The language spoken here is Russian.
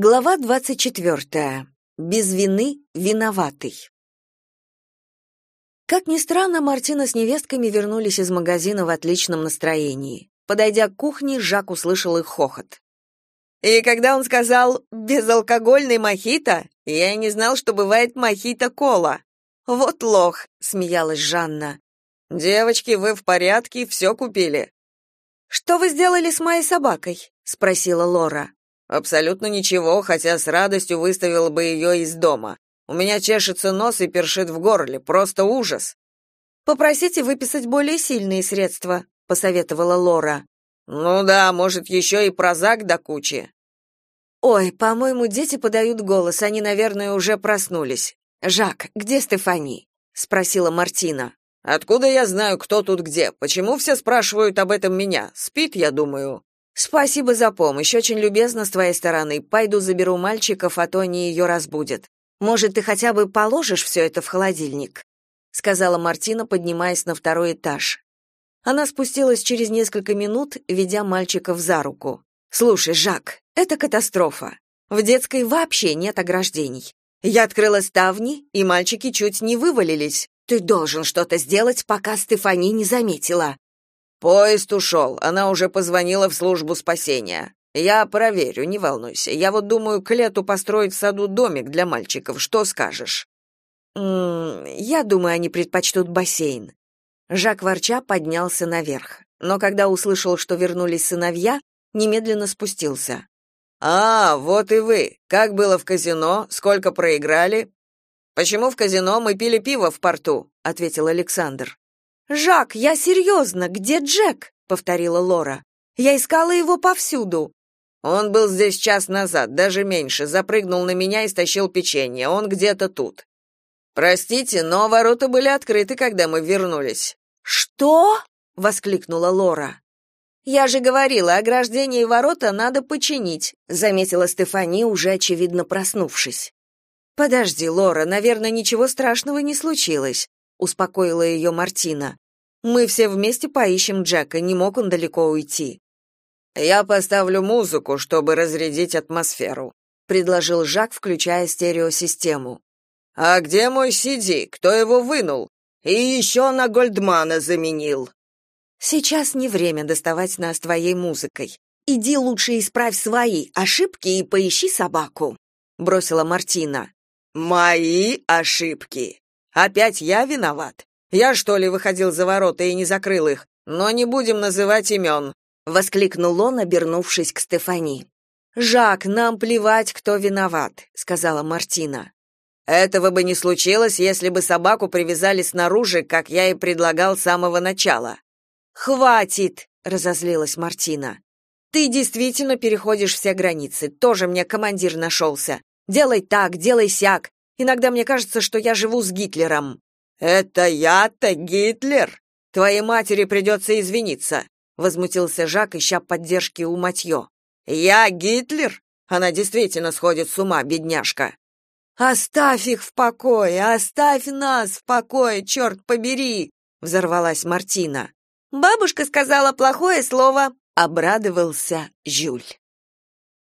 Глава 24. Без вины виноватый. Как ни странно, Мартина с невестками вернулись из магазина в отличном настроении. Подойдя к кухне, Жак услышал их хохот. И когда он сказал «безалкогольный мохито», я и не знал, что бывает мохито-кола. «Вот лох», — смеялась Жанна. «Девочки, вы в порядке? Все купили?» «Что вы сделали с моей собакой?» — спросила Лора. Абсолютно ничего, хотя с радостью выставила бы ее из дома. У меня чешется нос и першит в горле, просто ужас. Попросите выписать более сильные средства, посоветовала Лора. Ну да, может, еще и прозак до кучи. Ой, по-моему, дети подают голос, они, наверное, уже проснулись. Жак, где Стефани? спросила Мартина. Откуда я знаю, кто тут где? Почему все спрашивают об этом меня? Спит, я думаю. Спасибо за помощь, очень любезно с твоей стороны. Пойду заберу мальчиков, а то они ее разбудят. Может, ты хотя бы положишь все это в холодильник, сказала Мартина, поднимаясь на второй этаж. Она спустилась через несколько минут, ведя мальчиков за руку. Слушай, Жак, это катастрофа. В детской вообще нет ограждений. Я открыла ставни, и мальчики чуть не вывалились. Ты должен что-то сделать, пока Стефани не заметила. Поезд ушел, она уже позвонила в службу спасения. Я проверю, не волнуйся. Я вот думаю к лету построить в саду домик для мальчиков. Что скажешь? М я думаю, они предпочтут бассейн. Жак ворча поднялся наверх, но когда услышал, что вернулись сыновья, немедленно спустился. А, вот и вы. Как было в казино? Сколько проиграли? Почему в казино мы пили пиво в порту? ответил Александр. «Жак, я серьезно, где Джек?» — повторила Лора. «Я искала его повсюду». «Он был здесь час назад, даже меньше, запрыгнул на меня и стащил печенье. Он где-то тут». «Простите, но ворота были открыты, когда мы вернулись». «Что?» — воскликнула Лора. «Я же говорила, ограждение и ворота надо починить», — заметила Стефани, уже очевидно проснувшись. «Подожди, Лора, наверное, ничего страшного не случилось успокоила ее Мартина. Мы все вместе поищем Джека, не мог он далеко уйти. Я поставлю музыку, чтобы разрядить атмосферу, предложил Жак, включая стереосистему. А где мой CD? Кто его вынул? И еще на Гольдмана заменил. Сейчас не время доставать нас твоей музыкой. Иди лучше исправь свои ошибки и поищи собаку, бросила Мартина. Мои ошибки. Опять я виноват? Я что ли выходил за ворота и не закрыл их? Но не будем называть имен!» — воскликнул он, обернувшись к Стефани. «Жак, нам плевать, кто виноват», — сказала Мартина. «Этого бы не случилось, если бы собаку привязали снаружи, как я и предлагал с самого начала». «Хватит!» — разозлилась Мартина. «Ты действительно переходишь все границы. Тоже мне командир нашелся. Делай так, делай сяк. Иногда мне кажется, что я живу с Гитлером. Это я-то Гитлер? Твоей матери придется извиниться, возмутился Жак, ища поддержки у Матьё. Я Гитлер? Она действительно сходит с ума, бедняжка. Оставь их в покое, оставь нас в покое, черт побери, взорвалась Мартина. Бабушка сказала плохое слово, обрадовался Жюль.